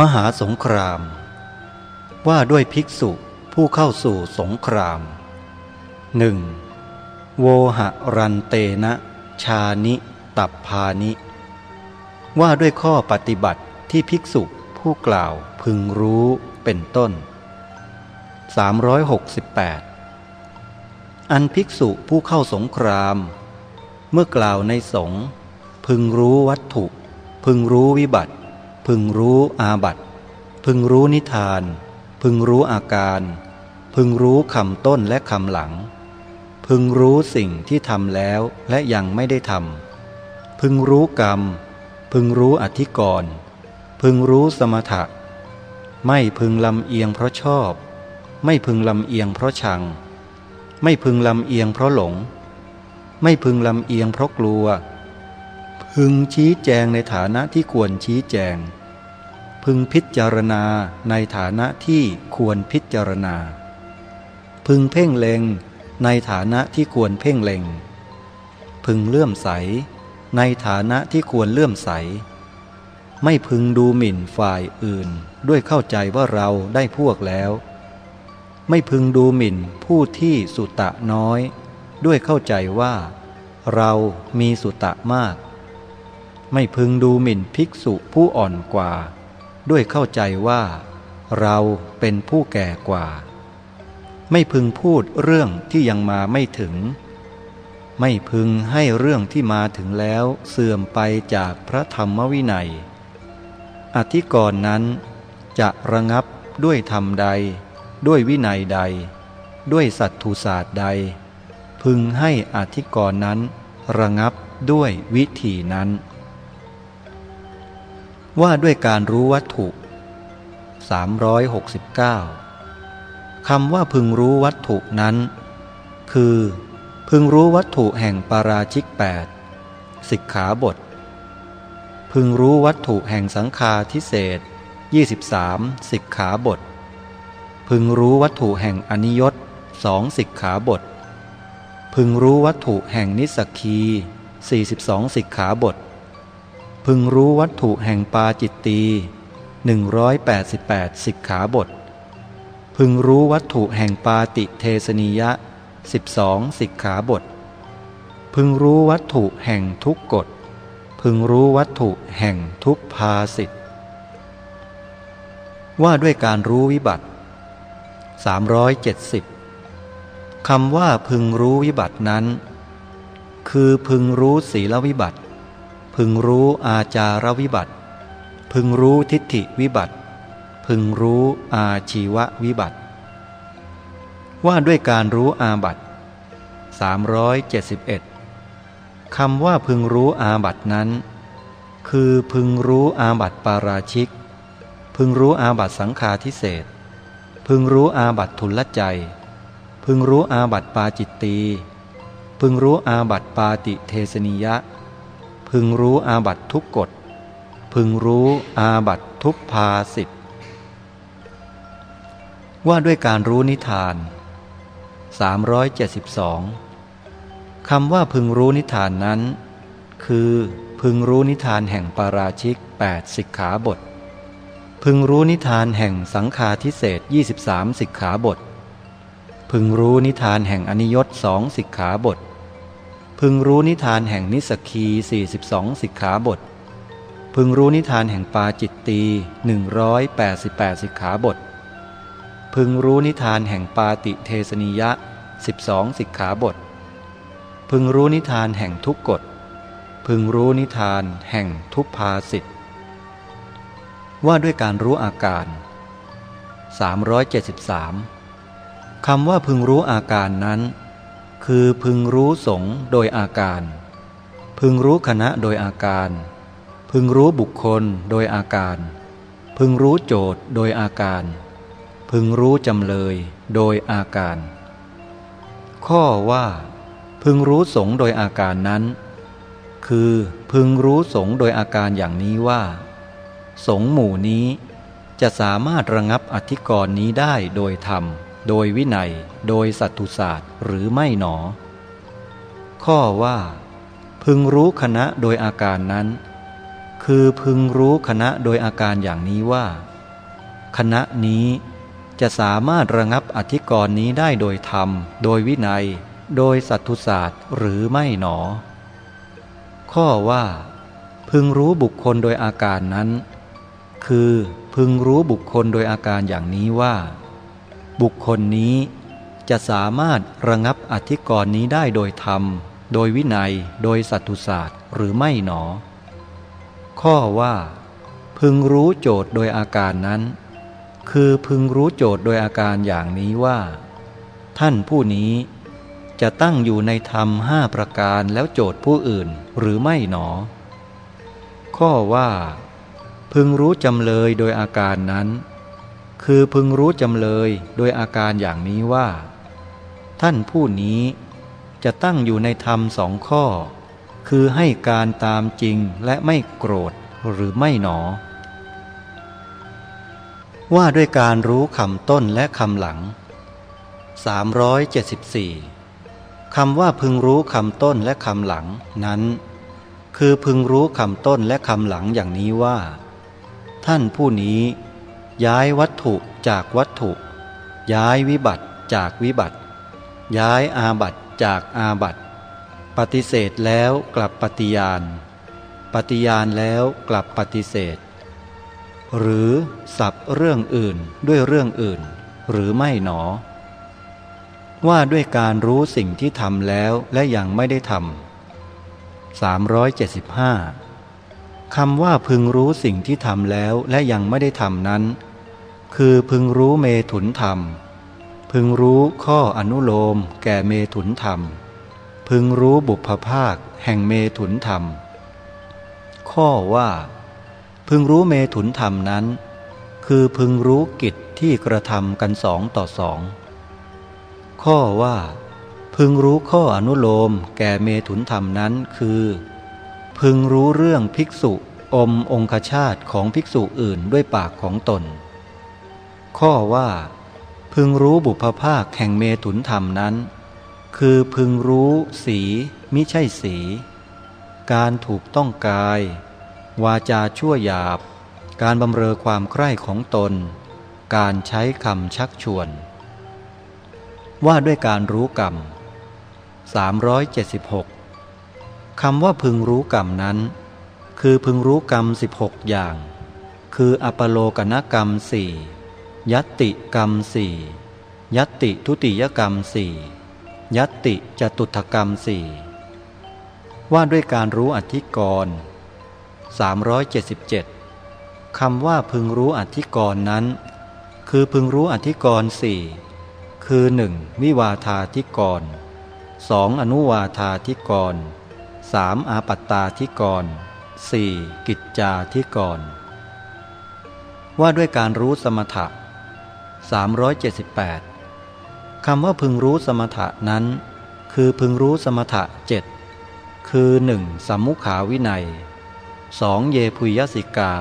มหาสงคราม ว่าด้วยภิกษุผู้เข้าสู่สงครามหนึ่งโวหะรันเตนะชานิตับพานิ ว่าด้วยข้อปฏิบัติที่ภิกษุผู้กล่าวพึงรู้เป็นต้น 368 อันภิกษุผู้เข้าสงคราม เมื่อกล่าวในสงพึงรู้วัตถุ พึงรู้วิบัติ พึงรู้อาบัติพึงรู้นิทาน พึงรู้อาการ พึงรู้คำต้นและคำหลัง พึงรู้สิ่งที่ทำแล้วและยังไม่ได้ทำพึงรู้กรรม พึงรู้อธิกรณ์พึงรู้สมถะ ไม่พึงลำเอียงเพราะชอบ ไม่พึงลำเอียงเพราะชัง ไม่พึงลำเอียงเพราะหลง ไม่พึงลำเอียงเพราะกลัว พึงชี้แจงในฐานะที่ควรชี้แจง พึงพิจารณาในฐานะที่ควรพิจารณา พึงเพ่งเล็งในฐานะที่ควรเพ่งเล็ง พึงเลื่อมใส ในฐานะที่ควรเลื่อมใส ไม่พึงดูหมิ่นฝ่ายอื่น ด้วยเข้าใจว่าเราได้พวกแล้ว ไม่พึงดูหมิ่นผู้ที่สุตะน้อย ด้วยเข้าใจว่า เรามีสุตะมาก ไม่พึงดูหมิ่นภิกษุผู้อ่อนกว่า ด้วยเข้าใจว่า เราเป็นผู้แก่กว่า ไม่พึงพูดเรื่องที่ยังมาไม่ถึง ไม่พึงให้เรื่องที่มาถึงแล้วเสื่อมไปจากพระธรรมวินัย อธิกรณ์นั้นจะระงับด้วยธรรมใด ด้วยวินัยใด ด้วยสัตถุศาสตร์ใด พึงให้อธิกรณ์นั้นระงับด้วยวิธีนั้น ว่าด้วยการรู้วัตถุ 369 คำว่าพึงรู้วัตถุนั้น คือ พึงรู้วัตถุแห่งปาราชิก 8 สิกขาบท พึงรู้วัตถุแห่งสังฆาทิเศษ 23 สิกขาบท พึงรู้วัตถุแห่งอนิยตสองสิกขาบท พึงรู้วัตถุแห่งนิสกี42 สิกขาบท พึงรู้วัตถุแห่งปาจิตตี188 สิกขาบท พึงรู้วัตถุแห่งปาติเทสนิยะ 12 สิกขาบท พึงรู้วัตถุแห่งทุกกฎ พึงรู้วัตถุแห่งทุกภาสิทธ์ว่าด้วยการรู้วิบัติ 370 คำว่าพึงรู้วิบัตินั้น คือพึงรู้ศีลวิบัติ พึงรู้อาจารวิบัติ พึงรู้ทิฏฐิวิบัติ พึงรู้อาชีววิบัติ ว่าด้วยการรู้อาบัติ371คำว่าพึงรู้อาบัตินั้น คือพึงรู้อาบัติปาราชิก พึงรู้อาบัติสังฆาทิเศษพึงรู้อาบัติทุลใจ พึงรู้อาบัติปาจิตตี พึงรู้อาบัติปาติเทสนิยะ พึงรู้อาบัตทุกกฎ พึงรู้อาบัตทุกภาสิทธ์ว่าด้วยการรู้นิทาน 372 คำว่าพึงรู้นิทานนั้น คือ พึงรู้นิทานแห่งปาราชิก 8 สิกขาบท พึงรู้นิทานแห่งสังฆาทิเศษ23 สิกขาบท พึงรู้นิทานแห่งอนิยตสองสิกขาบท พึงรู้นิทานแห่งนิสกี42 สิกขาบท พึงรู้นิทานแห่งปาจิตตี188 สิกขาบท พึงรู้นิทานแห่งปาติเทสนิยะ 12 สิกขาบท พึงรู้นิทานแห่งทุกกฎ พึงรู้นิทานแห่งทุกภาสิทธ์ว่าด้วยการรู้อาการ 373 คำว่าพึงรู้อาการนั้น คือพึงรู้สงโดยอาการ พึงรู้คณะโดยอาการ พึงรู้บุคคลโดยอาการ พึงรู้โจทย์โดยอาการ พึงรู้จำเลยโดยอาการ ข้อว่า พึงรู้สงโดยอาการนั้น คือพึงรู้สงโดยอาการอย่างนี้ว่า สงหมู่นี้จะสามารถระงับอธิกรณ์นี้ได้โดยธรรม โดยวินัย โดยสัตตุศาสตร์ หรือไม่หนอ ข้อว่า พึงรู้คณะโดยอาการนั้น คือพึงรู้คณะโดยอาการอย่างนี้ว่า คณะนี้จะสามารถระงับอธิกรณ์นี้ได้โดยธรรม โดยวินัย โดยสัตตุศาสตร์หรือไม่หนอ ข้อว่า พึงรู้บุคคลโดยอาการนั้น คือพึงรู้บุคคลโดยอาการอย่างนี้ว่า บุคคลนี้ จะสามารถระงับอธิกรณ์นี้ได้โดยธรรม โดยวินัย โดยสัตุศาสตร์หรือไม่หนอ ข้อว่า พึงรู้โจทย์โดยอาการนั้น คือพึงรู้โจทย์โดยอาการอย่างนี้ว่า ท่านผู้นี้จะตั้งอยู่ในธรรมห้าประการแล้วโจทย์ผู้อื่นหรือไม่หนอ ข้อว่า พึงรู้จำเลยโดยอาการนั้น คือพึงรู้จำเลยโดยอาการอย่างนี้ว่า ท่านผู้นี้จะตั้งอยู่ในธรรมสองข้อ คือให้การตามจริงและไม่โกรธหรือไม่หนอ ว่าด้วยการรู้คำต้นและคำหลัง 374คำว่าพึงรู้คำต้นและคำหลังนั้น คือพึงรู้คำต้นและคำหลังอย่างนี้ว่า ท่านผู้นี้ ย้ายวัตถุจากวัตถุ ย้ายวิบัติจากวิบัติ ย้ายอาบัติจากอาบัติ ปฏิเสธแล้วกลับปฏิญาณ ปฏิญาณแล้วกลับปฏิเสธ หรือสับเรื่องอื่นด้วยเรื่องอื่น หรือไม่หนอ ว่าด้วยการรู้สิ่งที่ทำแล้วและยังไม่ได้ทำ375 คำว่าพึงรู้สิ่งที่ทำแล้วและยังไม่ได้ทำนั้น คือพึงรู้เมถุนธรรม พึงรู้ข้ออนุโลมแก่เมถุนธรรม พึงรู้บุพภาคแห่งเมถุนธรรม ข้อว่า พึงรู้เมถุนธรรมนั้น คือพึงรู้กิจที่กระทำกันสองต่อสอง ข้อว่า พึงรู้ข้ออนุโลมแก่เมถุนธรรมนั้นคือ พึงรู้เรื่องภิกษุอมองคชาตของภิกษุอื่นด้วยปากของตน ข้อว่า พึงรู้บุพภาคแห่งเมถุนธรรมนั้น คือพึงรู้สีมิใช่สี การถูกต้องกาย วาจาชั่วหยาบ การบำเรอความใคร่ของตน การใช้คำชักชวน ว่าด้วยการรู้กรรม376 คำว่าพึงรู้กรรมนั้น คือพึงรู้กรรม 16 อย่าง คืออปโลกนกรรมสี่ยัตติกรรมสี่ยัตติทุติยกรรมสี่ยัตติจตุถกรรมสี่ว่าด้วยการรู้อธิกรณ์377 คำว่าพึงรู้อธิกรณ์นั้น คือพึงรู้อธิกรณ์สี่คือหนึ่งวิวาธาธิกรสองอนุวาธาธิกรณ์ สามอาปัตตาธิกรสี่กิจจาธิกร ว่าด้วยการรู้สมถะ 378 คำว่าพึงรู้สมถะนั้น คือพึงรู้สมถะเจ็ดคือ 1. สัมมุขาวินัย 2. เยพุยสิกา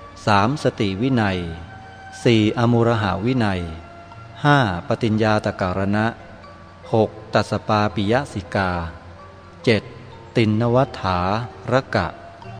3. สติวินัย 4. อมุรหาวินัย 5. ปฏิญญาตการณะ 6. ตัสปาปิยสิกา 7. ตินนวัฏฐารกะ